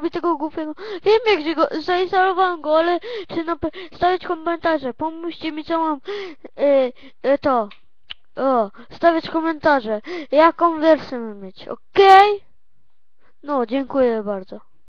robi tego głupiego. Wiem jak go zainstalowałem go, ale chcę stawiać komentarze. Pomóżcie mi co mam y, y, to. O, stawiać komentarze. Jaką wersję mieć, okej? Okay? No, dziękuję bardzo.